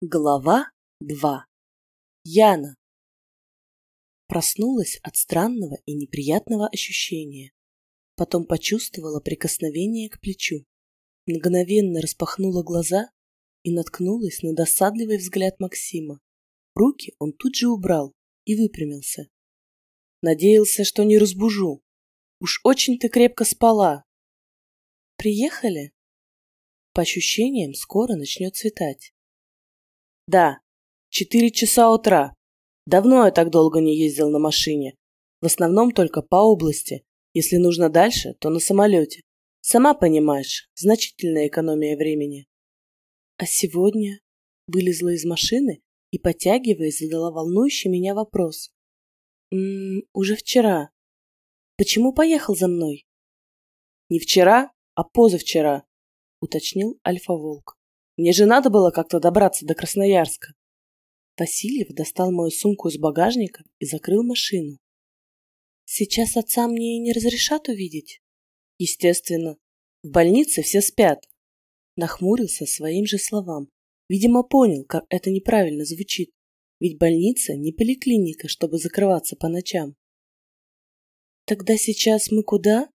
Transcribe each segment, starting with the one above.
Глава 2. Яна. Проснулась от странного и неприятного ощущения. Потом почувствовала прикосновение к плечу. Мгновенно распахнула глаза и наткнулась на досадливый взгляд Максима. Руки он тут же убрал и выпрямился. Надеялся, что не разбужу. Уж очень ты крепко спала. Приехали? По ощущениям, скоро начнет светать. Да, четыре часа утра. Давно я так долго не ездил на машине. В основном только по области. Если нужно дальше, то на самолете. Сама понимаешь, значительная экономия времени. А сегодня вылезла из машины и, потягиваясь, задала волнующий меня вопрос. «М -м, уже вчера. Почему поехал за мной?» «Не вчера, а позавчера», — уточнил Альфа-Волк. Мне же надо было как-то добраться до Красноярска. Васильев достал мою сумку из багажника и закрыл машину. Сейчас отца мне не разрешат увидеть? Естественно. В больнице все спят. Нахмурился своим же словам. Видимо, понял, как это неправильно звучит. Ведь больница не поликлиника, чтобы закрываться по ночам. Тогда сейчас мы куда?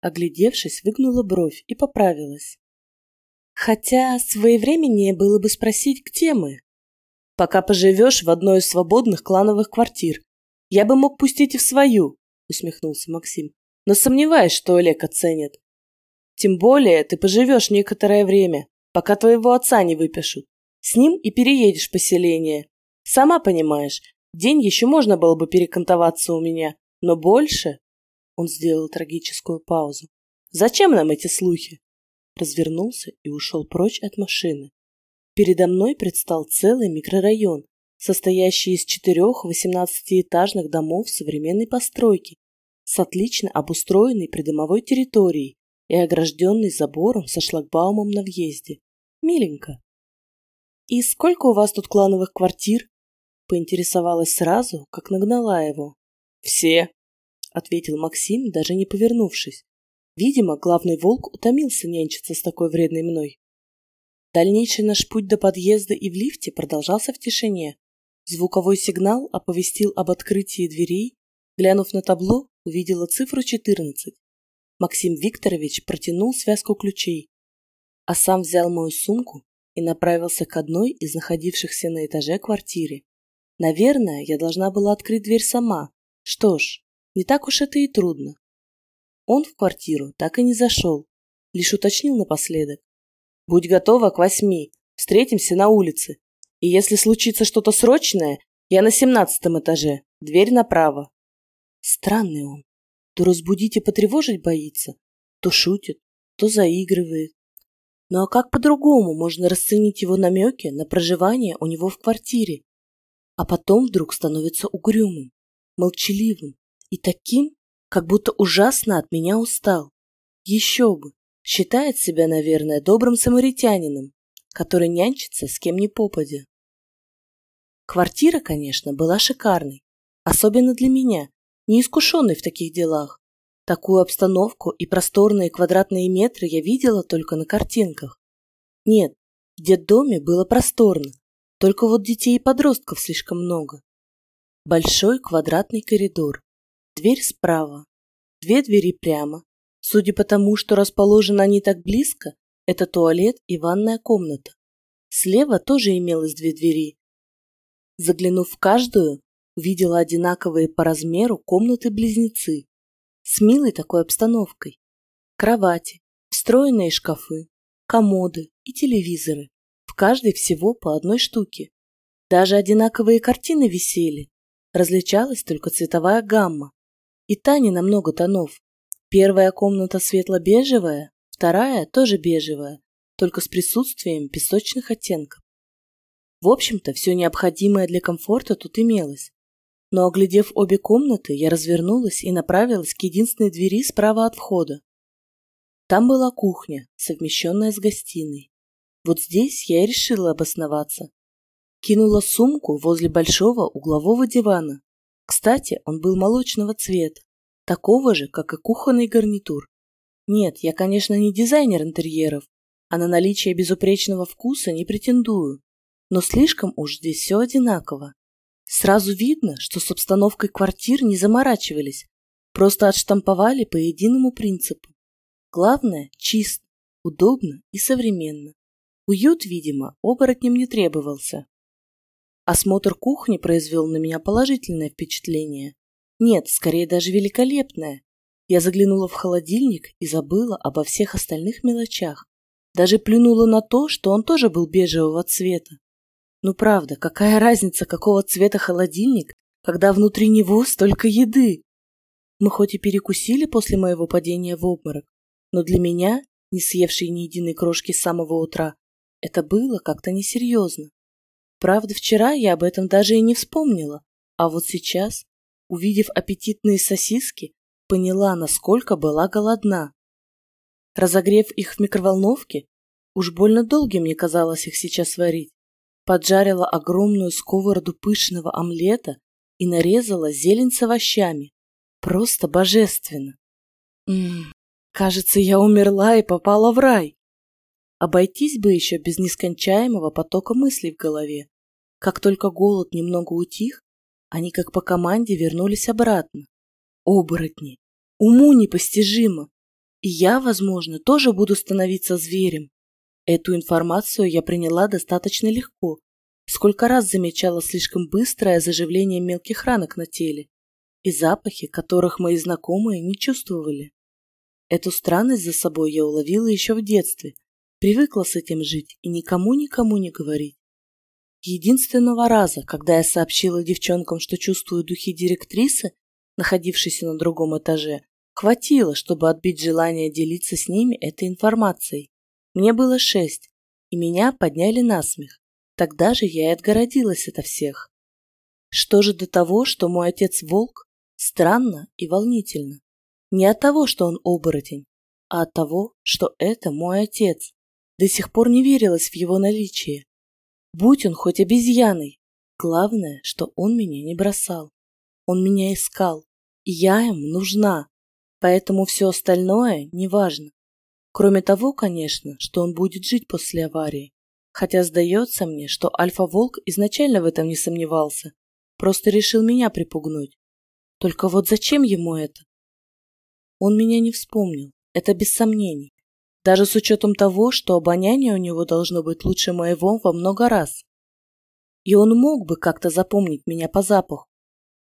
Оглядевшись, выгнула бровь и поправилась. Хотя своевременнее было бы спросить, где мы. Пока поживешь в одной из свободных клановых квартир. Я бы мог пустить и в свою, усмехнулся Максим. Но сомневаюсь, что Олег оценит. Тем более ты поживешь некоторое время, пока твоего отца не выпишут. С ним и переедешь в поселение. Сама понимаешь, день еще можно было бы перекантоваться у меня, но больше... Он сделал трагическую паузу. Зачем нам эти слухи? Развернулся и ушел прочь от машины. Передо мной предстал целый микрорайон, состоящий из четырех восемнадцатиэтажных домов современной постройки с отлично обустроенной придомовой территорией и огражденной забором со шлагбаумом на въезде. Миленько. «И сколько у вас тут клановых квартир?» Поинтересовалась сразу, как нагнала его. «Все», — ответил Максим, даже не повернувшись. Видимо, главный волк утомился нянчиться с такой вредной мной. Дальнейший наш путь до подъезда и в лифте продолжался в тишине. Звуковой сигнал оповестил об открытии дверей. Глянув на табло, увидела цифру 14. Максим Викторович протянул связку ключей, а сам взял мою сумку и направился к одной из находившихся на этаже квартире. Наверное, я должна была открыть дверь сама. Что ж, не так уж это и трудно. Он в квартиру так и не зашел, лишь уточнил напоследок. «Будь готова к восьми, встретимся на улице. И если случится что-то срочное, я на семнадцатом этаже, дверь направо». Странный он. То разбудить и потревожить боится, то шутит, то заигрывает. Ну а как по-другому можно расценить его намеки на проживание у него в квартире? А потом вдруг становится угрюмым, молчаливым и таким, как будто ужасно от меня устал. Еще бы, считает себя, наверное, добрым самаритянином, который нянчится с кем ни попадя. Квартира, конечно, была шикарной, особенно для меня, неискушенной в таких делах. Такую обстановку и просторные квадратные метры я видела только на картинках. Нет, в детдоме было просторно, только вот детей и подростков слишком много. Большой квадратный коридор, Дверь справа. Две двери прямо. Судя по тому, что расположены они так близко, это туалет и ванная комната. Слева тоже имелось две двери. Заглянув в каждую, увидела одинаковые по размеру комнаты-близнецы с милой такой обстановкой. Кровати, встроенные шкафы, комоды и телевизоры. В каждой всего по одной штуке. Даже одинаковые картины висели. Различалась только цветовая гамма. И та не на много тонов. Первая комната светло-бежевая, вторая тоже бежевая, только с присутствием песочных оттенков. В общем-то, все необходимое для комфорта тут имелось. Но, оглядев обе комнаты, я развернулась и направилась к единственной двери справа от входа. Там была кухня, совмещенная с гостиной. Вот здесь я и решила обосноваться. Кинула сумку возле большого углового дивана, кстати, он был молочного цвета, такого же, как и кухонный гарнитур. Нет, я, конечно, не дизайнер интерьеров, а на наличие безупречного вкуса не претендую. но слишком уж здесь все одинаково. Сразу видно, что с обстановкой квартир не заморачивались, просто отштамповали по единому принципу. Главное – чисто, удобно и современно. Уют, видимо, оборотням не требовался. Осмотр кухни произвел на меня положительное впечатление. Нет, скорее даже великолепное. Я заглянула в холодильник и забыла обо всех остальных мелочах. Даже плюнула на то, что он тоже был бежевого цвета. Ну правда, какая разница, какого цвета холодильник, когда внутри него столько еды? Мы хоть и перекусили после моего падения в обморок, но для меня, не съевшей ни единой крошки с самого утра, это было как-то несерьезно. Правда, вчера я об этом даже и не вспомнила, а вот сейчас, увидев аппетитные сосиски, поняла, насколько была голодна. Разогрев их в микроволновке, уж больно долгим мне казалось их сейчас варить, поджарила огромную сковороду пышного омлета и нарезала зелень с овощами. Просто божественно. Ммм, кажется, я умерла и попала в рай. Обойтись бы еще без нескончаемого потока мыслей в голове. Как только голод немного утих, они как по команде вернулись обратно. Оборотни. Уму непостижимо. И я, возможно, тоже буду становиться зверем. Эту информацию я приняла достаточно легко. Сколько раз замечала слишком быстрое заживление мелких ранок на теле и запахи, которых мои знакомые не чувствовали. Эту странность за собой я уловила еще в детстве, привыкла с этим жить и никому-никому не говорить. Единственного раза, когда я сообщила девчонкам, что чувствую духи директрисы, находившейся на другом этаже, хватило, чтобы отбить желание делиться с ними этой информацией. Мне было шесть, и меня подняли на смех. Тогда же я и отгородилась ото всех. Что же до того, что мой отец волк? Странно и волнительно. Не от того, что он оборотень, а от того, что это мой отец. До сих пор не верилось в его наличие. Будь он хоть обезьяной. Главное, что он меня не бросал. Он меня искал, и я ему нужна. Поэтому все остальное неважно. Кроме того, конечно, что он будет жить после аварии. Хотя сдается мне, что Альфа-Волк изначально в этом не сомневался. Просто решил меня припугнуть. Только вот зачем ему это? Он меня не вспомнил. Это без сомнений. Даже с учетом того, что обоняние у него должно быть лучше моего во много раз. И он мог бы как-то запомнить меня по запаху.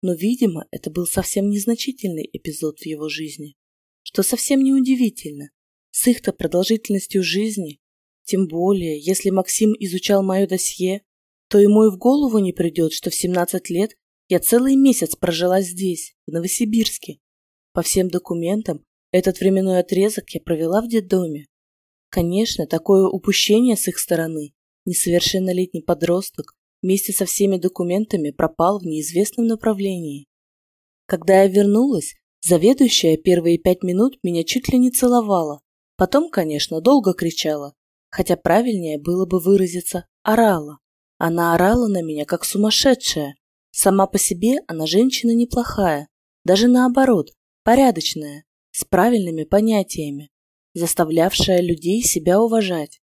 Но, видимо, это был совсем незначительный эпизод в его жизни. Что совсем не удивительно. С их-то продолжительностью жизни. Тем более, если Максим изучал мое досье, то ему и в голову не придет, что в 17 лет я целый месяц прожила здесь, в Новосибирске. По всем документам этот временной отрезок я провела в детдоме. Конечно, такое упущение с их стороны. Несовершеннолетний подросток вместе со всеми документами пропал в неизвестном направлении. Когда я вернулась, заведующая первые пять минут меня чуть ли не целовала. Потом, конечно, долго кричала, хотя правильнее было бы выразиться «орала». Она орала на меня, как сумасшедшая. Сама по себе она женщина неплохая, даже наоборот, порядочная с правильными понятиями, заставлявшая людей себя уважать.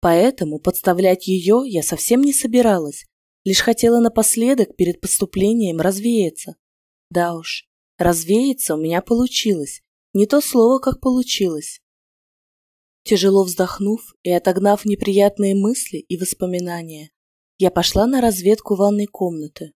Поэтому подставлять ее я совсем не собиралась, лишь хотела напоследок перед поступлением развеяться. Да уж, развеяться у меня получилось, не то слово, как получилось. Тяжело вздохнув и отогнав неприятные мысли и воспоминания, я пошла на разведку ванной комнаты.